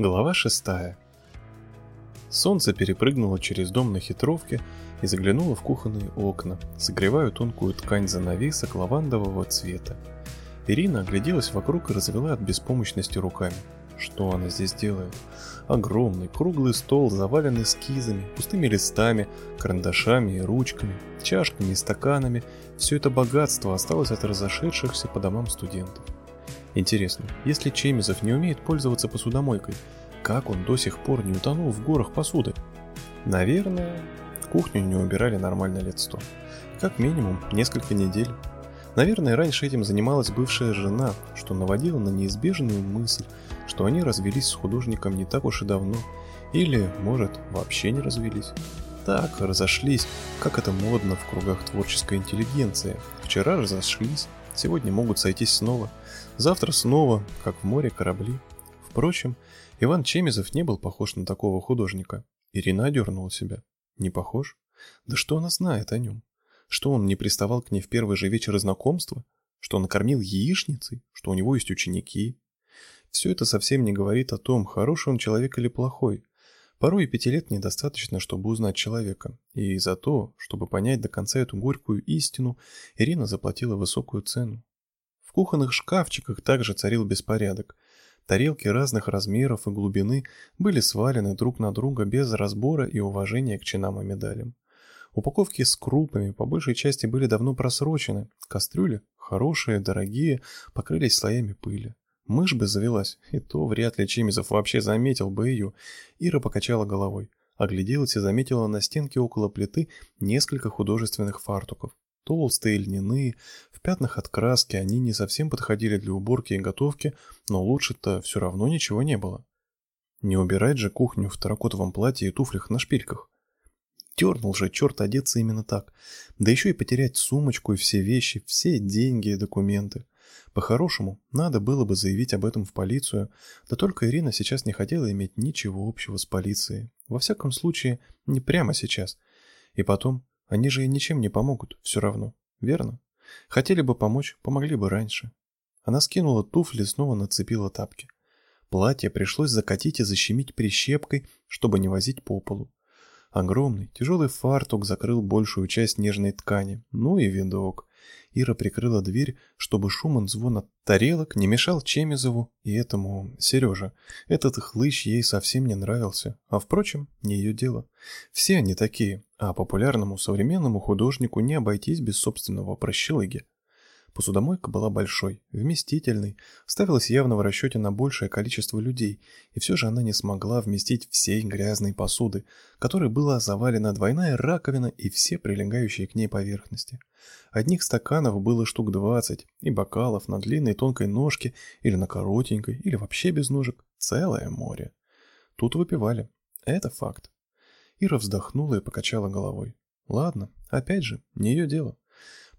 Глава шестая. Солнце перепрыгнуло через дом на хитровке и заглянуло в кухонные окна, согревая тонкую ткань занавесок лавандового цвета. Ирина огляделась вокруг и развела от беспомощности руками. Что она здесь делает? Огромный круглый стол, заваленный эскизами, пустыми листами, карандашами и ручками, чашками и стаканами. Все это богатство осталось от разошедшихся по домам студентов. Интересно, если Чемизов не умеет пользоваться посудомойкой, как он до сих пор не утонул в горах посуды? Наверное, кухню не убирали нормально лет сто. Как минимум, несколько недель. Наверное, раньше этим занималась бывшая жена, что наводило на неизбежную мысль, что они развелись с художником не так уж и давно, или, может, вообще не развелись. Так, разошлись, как это модно в кругах творческой интеллигенции. Вчера разошлись, сегодня могут сойтись снова – Завтра снова, как в море, корабли. Впрочем, Иван Чемизов не был похож на такого художника. Ирина одернула себя. Не похож? Да что она знает о нем? Что он не приставал к ней в первый же вечер знакомства? Что он накормил яичницей? Что у него есть ученики? Все это совсем не говорит о том, хороший он человек или плохой. Порой и пяти лет недостаточно, чтобы узнать человека. И за то, чтобы понять до конца эту горькую истину, Ирина заплатила высокую цену. В кухонных шкафчиках также царил беспорядок. Тарелки разных размеров и глубины были свалены друг на друга без разбора и уважения к чинам и медалям. Упаковки с крупами по большей части были давно просрочены, кастрюли, хорошие, дорогие, покрылись слоями пыли. Мышь бы завелась, и то вряд ли Чемизов вообще заметил бы ее. Ира покачала головой, огляделась и заметила на стенке около плиты несколько художественных фартуков. Толстые, льняные, в пятнах от краски они не совсем подходили для уборки и готовки, но лучше-то все равно ничего не было. Не убирать же кухню в таракотовом платье и туфлях на шпильках. Дернул же черт одеться именно так. Да еще и потерять сумочку и все вещи, все деньги и документы. По-хорошему, надо было бы заявить об этом в полицию, да только Ирина сейчас не хотела иметь ничего общего с полицией. Во всяком случае, не прямо сейчас. И потом, они же ничем не помогут, все равно, верно? Хотели бы помочь, помогли бы раньше. Она скинула туфли снова нацепила тапки. Платье пришлось закатить и защемить прищепкой, чтобы не возить по полу. Огромный, тяжелый фартук закрыл большую часть нежной ткани, ну и видок. Ира прикрыла дверь, чтобы шум и звон от тарелок не мешал Чемизову и этому Сереже. Этот хлыщ ей совсем не нравился, а впрочем, не ее дело. Все они такие, а популярному современному художнику не обойтись без собственного прощелыги. Посудомойка была большой, вместительной, ставилась явно в расчете на большее количество людей, и все же она не смогла вместить всей грязной посуды, которой была завалена двойная раковина и все прилегающие к ней поверхности. Одних стаканов было штук двадцать, и бокалов на длинной тонкой ножке или на коротенькой, или вообще без ножек, целое море. Тут выпивали. Это факт. Ира вздохнула и покачала головой. Ладно, опять же, не ее дело.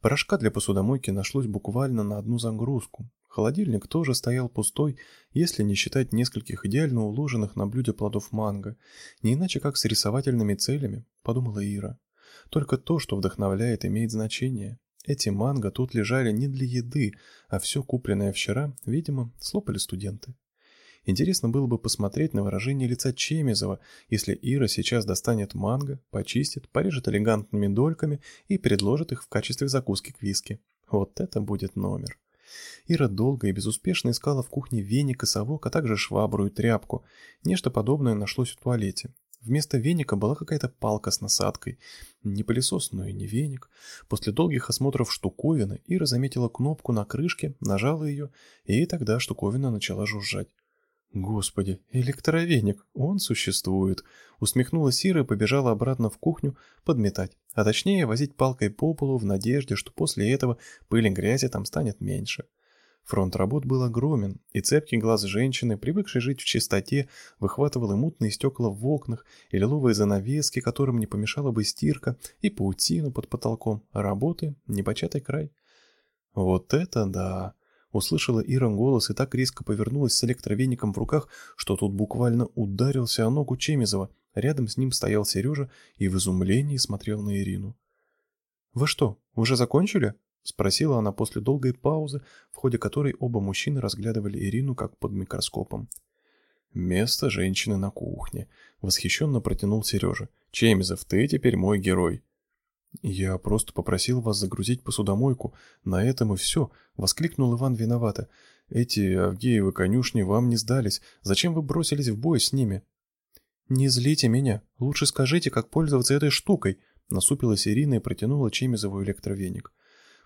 Порошка для посудомойки нашлось буквально на одну загрузку. Холодильник тоже стоял пустой, если не считать нескольких идеально уложенных на блюде плодов манго. Не иначе как с рисовательными целями, подумала Ира. Только то, что вдохновляет, имеет значение. Эти манго тут лежали не для еды, а все купленное вчера, видимо, слопали студенты. Интересно было бы посмотреть на выражение лица Чемизова, если Ира сейчас достанет манго, почистит, порежет элегантными дольками и предложит их в качестве закуски к виски. Вот это будет номер. Ира долго и безуспешно искала в кухне веник и совок, а также швабру и тряпку. Нечто подобное нашлось в туалете. Вместо веника была какая-то палка с насадкой. Не пылесос, но и не веник. После долгих осмотров штуковины Ира заметила кнопку на крышке, нажала ее, и тогда штуковина начала жужжать. Господи, электровеник, он существует. Усмехнулась Ира и побежала обратно в кухню подметать, а точнее возить палкой по полу в надежде, что после этого пыли грязи там станет меньше. Фронт работ был огромен, и цепкий глаз женщины, привыкшей жить в чистоте, выхватывал и мутные стекла в окнах, и лиловые занавески, которым не помешала бы стирка, и паутину под потолком, работы — непочатый край. Вот это да! Услышала Ира голос и так резко повернулась с электровеником в руках, что тут буквально ударился о ногу Чемизова. Рядом с ним стоял Сережа и в изумлении смотрел на Ирину. «Вы что, уже закончили?» — спросила она после долгой паузы, в ходе которой оба мужчины разглядывали Ирину как под микроскопом. Место женщины на кухне. Восхищенно протянул Сережа. Чемизов, ты теперь мой герой. Я просто попросил вас загрузить посудомойку. На этом и все. Воскликнул Иван виновато. Эти Авгеевы конюшни вам не сдались. Зачем вы бросились в бой с ними? Не злите меня. Лучше скажите, как пользоваться этой штукой. Насупилась Ирина и протянула Чемизову электровеник.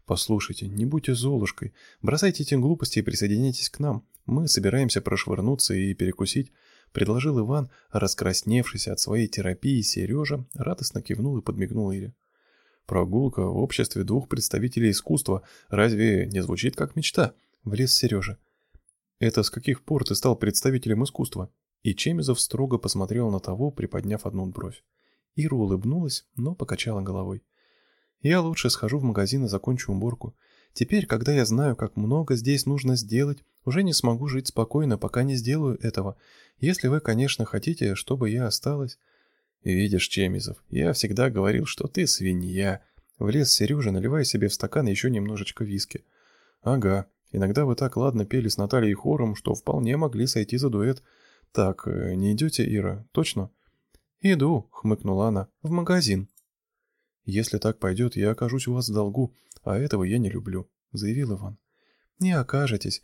Послушайте, не будьте золушкой. Бросайте эти глупости и присоединяйтесь к нам. Мы собираемся прошвырнуться и перекусить, предложил Иван, раскрасневшийся от своей терапии Сережа, радостно кивнул и подмигнул Ире. Прогулка в обществе двух представителей искусства разве не звучит как мечта? Влез Сережа. Это с каких пор ты стал представителем искусства? И Чемизов строго посмотрел на того, приподняв одну бровь. Ира улыбнулась, но покачала головой. Я лучше схожу в магазин и закончу уборку. Теперь, когда я знаю, как много здесь нужно сделать, уже не смогу жить спокойно, пока не сделаю этого. Если вы, конечно, хотите, чтобы я осталась. Видишь, Чемизов, я всегда говорил, что ты свинья. Влез Сережа, наливая себе в стакан еще немножечко виски. Ага, иногда вы так ладно пели с Натальей хором, что вполне могли сойти за дуэт. Так, э, не идете, Ира, точно? Иду, хмыкнула она, в магазин. Если так пойдет, я окажусь у вас в долгу, а этого я не люблю, заявил Иван. Не окажетесь.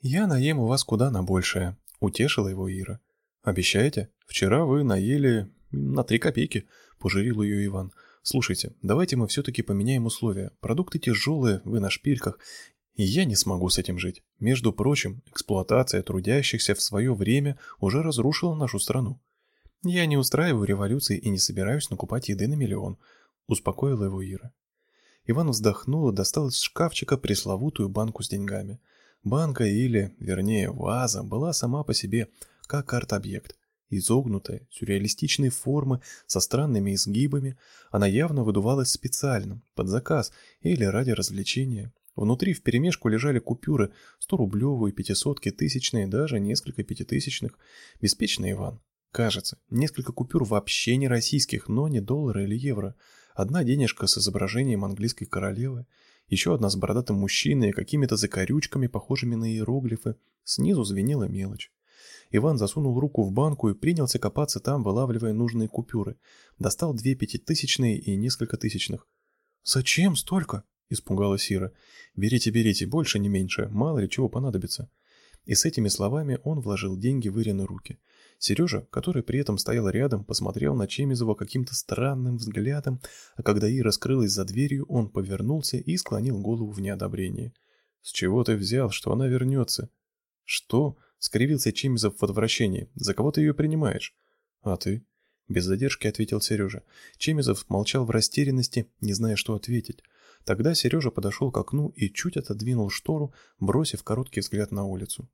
Я наем у вас куда на большее, утешила его Ира. Обещаете? Вчера вы наели на три копейки, пожурил ее Иван. Слушайте, давайте мы все-таки поменяем условия. Продукты тяжелые, вы на шпильках, и я не смогу с этим жить. Между прочим, эксплуатация трудящихся в свое время уже разрушила нашу страну. Я не устраиваю революции и не собираюсь накупать еды на миллион, успокоила его Ира. Иван вздохнул и достал из шкафчика пресловутую банку с деньгами. Банка или, вернее, ваза была сама по себе как арт-объект. Изогнутая, сюрреалистичной формы, со странными изгибами, она явно выдувалась специально, под заказ или ради развлечения. Внутри вперемешку лежали купюры, сто-рублевые, пятисотки, тысячные, даже несколько пятитысячных. Беспечный Иван. Кажется, несколько купюр вообще не российских, но не доллары или евро. Одна денежка с изображением английской королевы, еще одна с бородатым мужчиной и какими-то закорючками, похожими на иероглифы. Снизу звенела мелочь. Иван засунул руку в банку и принялся копаться там, вылавливая нужные купюры. Достал две пятитысячные и несколько тысячных. «Зачем столько?» – испугалась Ира. «Берите, берите, больше не меньше, мало ли чего понадобится». И с этими словами он вложил деньги в Ирины руки – Сережа, который при этом стоял рядом, посмотрел на Чемизова каким-то странным взглядом, а когда Ира скрылась за дверью, он повернулся и склонил голову в неодобрении. «С чего ты взял, что она вернется?» «Что?» — скривился Чемизов в отвращении. «За кого ты ее принимаешь?» «А ты?» — без задержки ответил Сережа. Чемизов молчал в растерянности, не зная, что ответить. Тогда Сережа подошел к окну и чуть отодвинул штору, бросив короткий взгляд на улицу.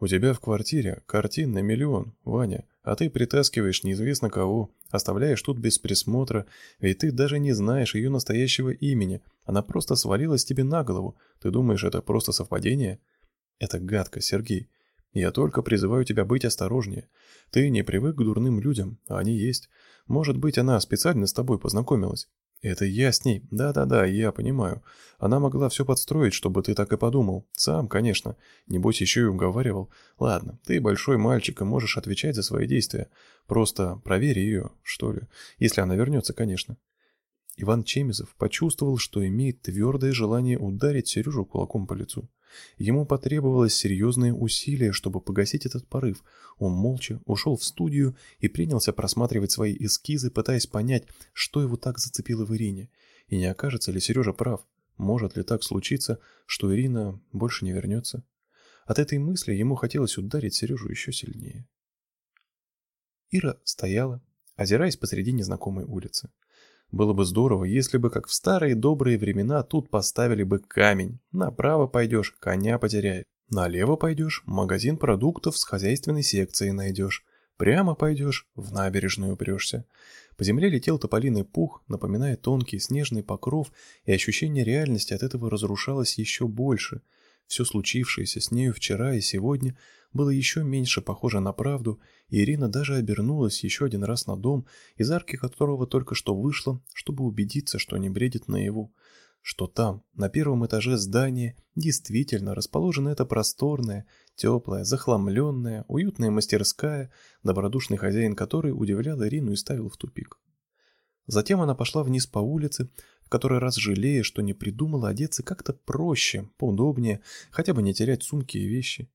У тебя в квартире картин на миллион, Ваня, а ты притаскиваешь неизвестно кого, оставляешь тут без присмотра, ведь ты даже не знаешь ее настоящего имени. Она просто свалилась тебе на голову. Ты думаешь, это просто совпадение? Это гадко, Сергей. Я только призываю тебя быть осторожнее. Ты не привык к дурным людям, а они есть. Может быть, она специально с тобой познакомилась. Это я с ней. Да-да-да, я понимаю. Она могла все подстроить, чтобы ты так и подумал. Сам, конечно. Небось, еще и уговаривал. Ладно, ты большой мальчик и можешь отвечать за свои действия. Просто проверь ее, что ли. Если она вернется, конечно. Иван Чемизов почувствовал, что имеет твердое желание ударить Сережу кулаком по лицу. Ему потребовалось серьезные усилия, чтобы погасить этот порыв. Он молча ушел в студию и принялся просматривать свои эскизы, пытаясь понять, что его так зацепило в Ирине. И не окажется ли Сережа прав? Может ли так случиться, что Ирина больше не вернется? От этой мысли ему хотелось ударить Сережу еще сильнее. Ира стояла, озираясь посреди незнакомой улицы. Было бы здорово, если бы, как в старые добрые времена, тут поставили бы камень. Направо пойдешь, коня потеряет. Налево пойдешь, магазин продуктов с хозяйственной секцией найдешь. Прямо пойдешь, в набережную упрешься. По земле летел тополиный пух, напоминая тонкий снежный покров, и ощущение реальности от этого разрушалось еще больше. Все случившееся с нею вчера и сегодня было еще меньше похоже на правду, и Ирина даже обернулась еще один раз на дом, из арки которого только что вышла, чтобы убедиться, что не бредит наяву, что там, на первом этаже здания, действительно расположено это просторное, Теплая, захламленная, уютная мастерская, добродушный хозяин которой удивлял Ирину и ставил в тупик. Затем она пошла вниз по улице, в который раз жалея, что не придумала одеться как-то проще, поудобнее, хотя бы не терять сумки и вещи.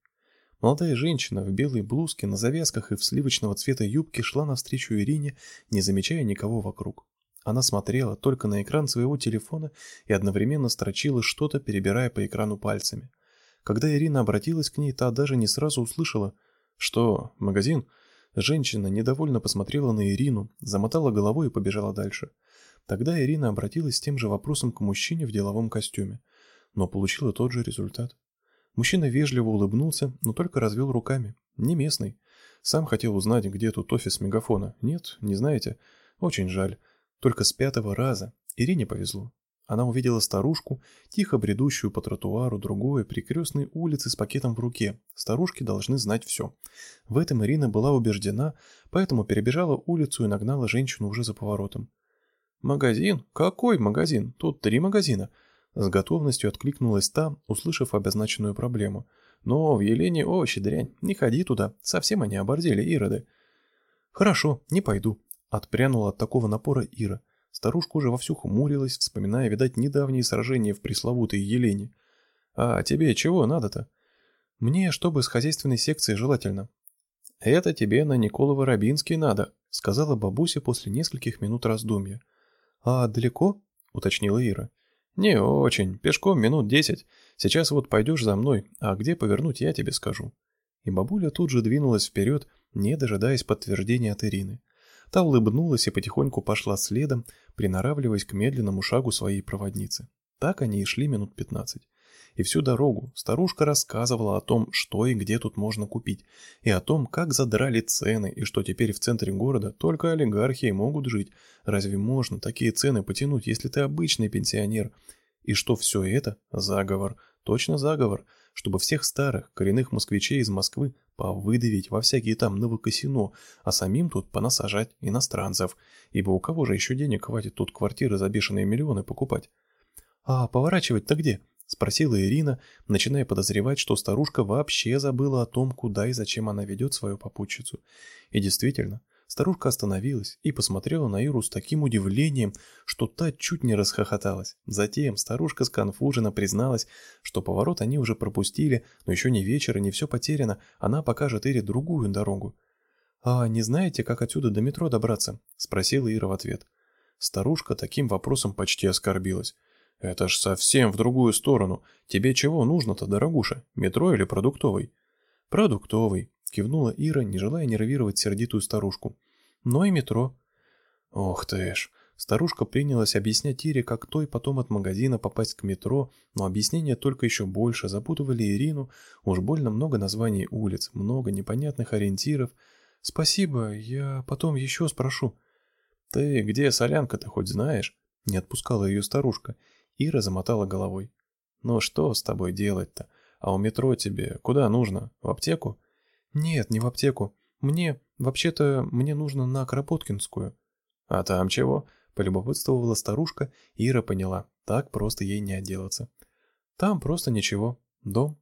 Молодая женщина в белой блузке, на завязках и в сливочного цвета юбке шла навстречу Ирине, не замечая никого вокруг. Она смотрела только на экран своего телефона и одновременно строчила что-то, перебирая по экрану пальцами. Когда Ирина обратилась к ней, та даже не сразу услышала. «Что, магазин?» Женщина недовольно посмотрела на Ирину, замотала головой и побежала дальше. Тогда Ирина обратилась с тем же вопросом к мужчине в деловом костюме, но получила тот же результат. Мужчина вежливо улыбнулся, но только развел руками. Не местный. Сам хотел узнать, где тут офис мегафона. Нет, не знаете? Очень жаль. Только с пятого раза. Ирине повезло. Она увидела старушку, тихо бредущую по тротуару другой перекрестной улицы с пакетом в руке. Старушки должны знать все. В этом Ирина была убеждена, поэтому перебежала улицу и нагнала женщину уже за поворотом. «Магазин? Какой магазин? Тут три магазина!» С готовностью откликнулась та, услышав обозначенную проблему. «Но в Елене овощи дрянь. Не ходи туда. Совсем они обордели, ироды». «Хорошо, не пойду», — отпрянула от такого напора Ира. Старушка уже вовсю хмурилась, вспоминая, видать, недавние сражения в пресловутой Елене. «А тебе чего надо-то?» «Мне, чтобы с хозяйственной секции желательно». «Это тебе на Николова-Рабинский надо», — сказала бабуся после нескольких минут раздумья. «А далеко?» — уточнила Ира. «Не очень. Пешком минут десять. Сейчас вот пойдешь за мной, а где повернуть я тебе скажу». И бабуля тут же двинулась вперед, не дожидаясь подтверждения от Ирины. Та улыбнулась и потихоньку пошла следом, приноравливаясь к медленному шагу своей проводницы. Так они и шли минут пятнадцать. И всю дорогу старушка рассказывала о том, что и где тут можно купить, и о том, как задрали цены, и что теперь в центре города только олигархи могут жить. Разве можно такие цены потянуть, если ты обычный пенсионер? И что все это – заговор, точно заговор, чтобы всех старых, коренных москвичей из Москвы повыдавить во всякие там новокасино, а самим тут понасажать иностранцев, ибо у кого же еще денег хватит тут квартиры за бешеные миллионы покупать? А поворачивать-то где? Спросила Ирина, начиная подозревать, что старушка вообще забыла о том, куда и зачем она ведет свою попутчицу. И действительно, старушка остановилась и посмотрела на Иру с таким удивлением, что та чуть не расхохоталась. Затем старушка сконфуженно призналась, что поворот они уже пропустили, но еще не вечер и не все потеряно, она покажет Ире другую дорогу. «А не знаете, как отсюда до метро добраться?» – спросила Ира в ответ. Старушка таким вопросом почти оскорбилась. «Это ж совсем в другую сторону. Тебе чего нужно-то, дорогуша? Метро или продуктовый?» «Продуктовый», — кивнула Ира, не желая нервировать сердитую старушку. «Но и метро». «Ох ты ж!» Старушка принялась объяснять Ире, как той потом от магазина попасть к метро, но объяснения только еще больше запутывали Ирину. Уж больно много названий улиц, много непонятных ориентиров. «Спасибо, я потом еще спрошу». «Ты где солянка-то хоть знаешь?» Не отпускала ее старушка. Ира замотала головой. «Ну что с тобой делать-то? А у метро тебе куда нужно? В аптеку?» «Нет, не в аптеку. Мне, вообще-то, мне нужно на Кропоткинскую». «А там чего?» — полюбопытствовала старушка. Ира поняла, так просто ей не отделаться. «Там просто ничего. Дом».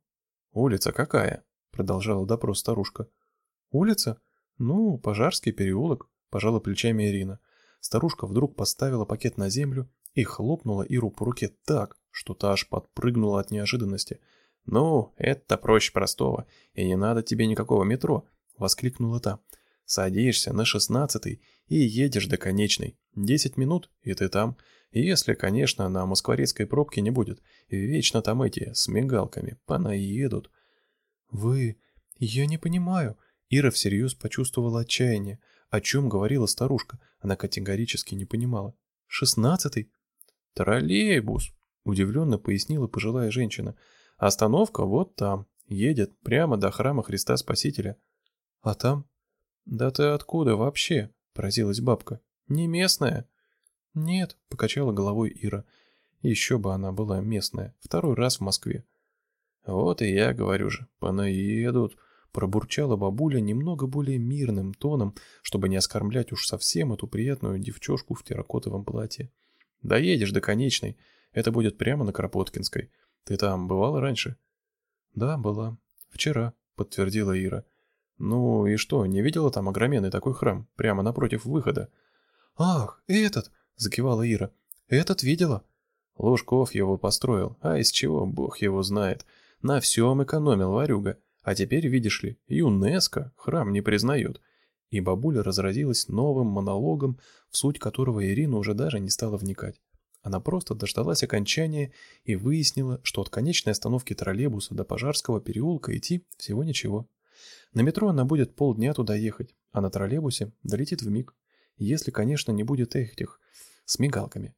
«Улица какая?» — продолжала допрос старушка. «Улица? Ну, Пожарский переулок», — пожала плечами Ирина. Старушка вдруг поставила пакет на землю и хлопнула Иру по руке так, что та аж подпрыгнула от неожиданности. «Ну, это проще простого, и не надо тебе никакого метро», — воскликнула та. «Садишься на шестнадцатый и едешь до конечной. Десять минут, и ты там. Если, конечно, на москворецкой пробке не будет. Вечно там эти, с мигалками, понаедут». «Вы... я не понимаю». Ира всерьез почувствовала отчаяние. О чем говорила старушка, она категорически не понимала. «Шестнадцатый? «Троллейбус», — удивленно пояснила пожилая женщина. «Остановка вот там. Едет прямо до храма Христа Спасителя». «А там?» «Да ты откуда вообще?» — поразилась бабка. «Не местная?» «Нет», — покачала головой Ира. «Еще бы она была местная. Второй раз в Москве». «Вот и я говорю же, понаедут», — пробурчала бабуля немного более мирным тоном, чтобы не оскорблять уж совсем эту приятную девчушку в терракотовом платье. Доедешь до конечной. Это будет прямо на Кропоткинской. Ты там бывала раньше? Да, была. Вчера, подтвердила Ира. Ну и что, не видела там огроменный такой храм, прямо напротив выхода? Ах, этот, закивала Ира. Этот видела? Лужков его построил, а из чего, бог его знает. На всем экономил варюга. А теперь, видишь ли, ЮНЕСКО храм не признает. И бабуля разразилась новым монологом, в суть которого Ирина уже даже не стала вникать. Она просто дождалась окончания и выяснила, что от конечной остановки троллейбуса до Пожарского переулка идти всего ничего. На метро она будет полдня туда ехать, а на троллейбусе долетит в миг, если, конечно, не будет этих с мигалками.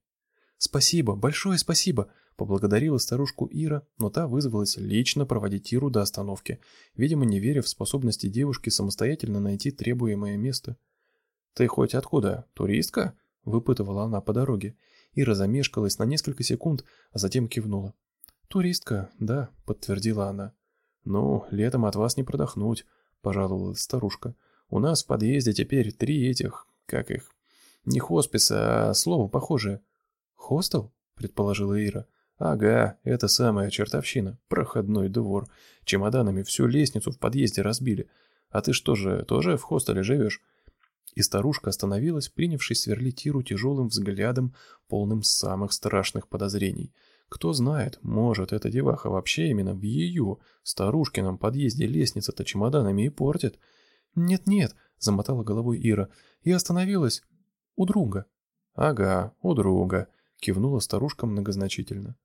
«Спасибо, большое спасибо!» – поблагодарила старушку Ира, но та вызвалась лично проводить Иру до остановки, видимо, не веря в способности девушки самостоятельно найти требуемое место. «Ты хоть откуда? Туристка?» – выпытывала она по дороге. Ира замешкалась на несколько секунд, а затем кивнула. «Туристка, да», – подтвердила она. «Ну, летом от вас не продохнуть», – пожаловалась старушка. «У нас в подъезде теперь три этих, как их, не хосписа, а слово похожее». «Хостел?» – предположила Ира. «Ага, это самая чертовщина, проходной двор. Чемоданами всю лестницу в подъезде разбили. А ты что же, тоже в хостеле живешь?» И старушка остановилась, принявшись сверлить Иру тяжелым взглядом, полным самых страшных подозрений. Кто знает, может, эта деваха вообще именно в ее, старушкином подъезде лестница-то чемоданами и портит. «Нет-нет», — замотала головой Ира, — «я остановилась у друга». «Ага, у друга», — кивнула старушка многозначительно.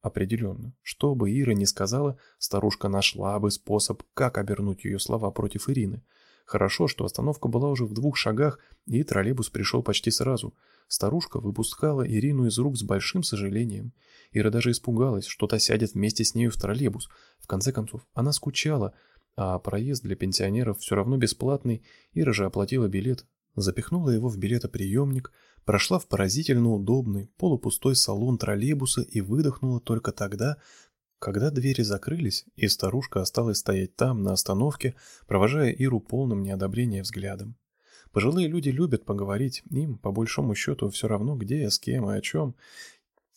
Определенно, что бы Ира ни сказала, старушка нашла бы способ, как обернуть ее слова против Ирины — Хорошо, что остановка была уже в двух шагах, и троллейбус пришел почти сразу. Старушка выпускала Ирину из рук с большим сожалением. Ира даже испугалась, что та сядет вместе с нею в троллейбус. В конце концов, она скучала, а проезд для пенсионеров все равно бесплатный. Ира же оплатила билет, запихнула его в билетоприемник, прошла в поразительно удобный, полупустой салон троллейбуса и выдохнула только тогда, когда двери закрылись, и старушка осталась стоять там, на остановке, провожая Иру полным неодобрения взглядом. Пожилые люди любят поговорить, им, по большому счету, все равно где, с кем и о чем.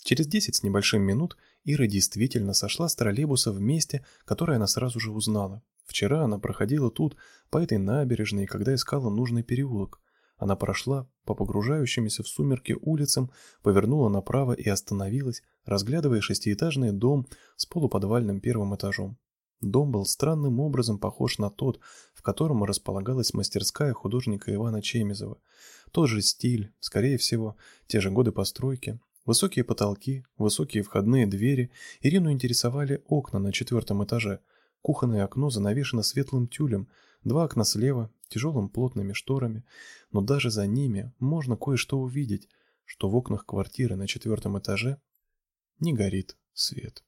Через десять с небольшим минут Ира действительно сошла с троллейбуса в месте, которое она сразу же узнала. Вчера она проходила тут, по этой набережной, когда искала нужный переулок. Она прошла по погружающимся в сумерки улицам, повернула направо и остановилась, разглядывая шестиэтажный дом с полуподвальным первым этажом. Дом был странным образом похож на тот, в котором располагалась мастерская художника Ивана Чемизова. Тот же стиль, скорее всего, те же годы постройки. Высокие потолки, высокие входные двери. Ирину интересовали окна на четвертом этаже. Кухонное окно занавешено светлым тюлем, два окна слева, тяжелым плотными шторами, но даже за ними можно кое-что увидеть, что в окнах квартиры на четвертом этаже не горит свет.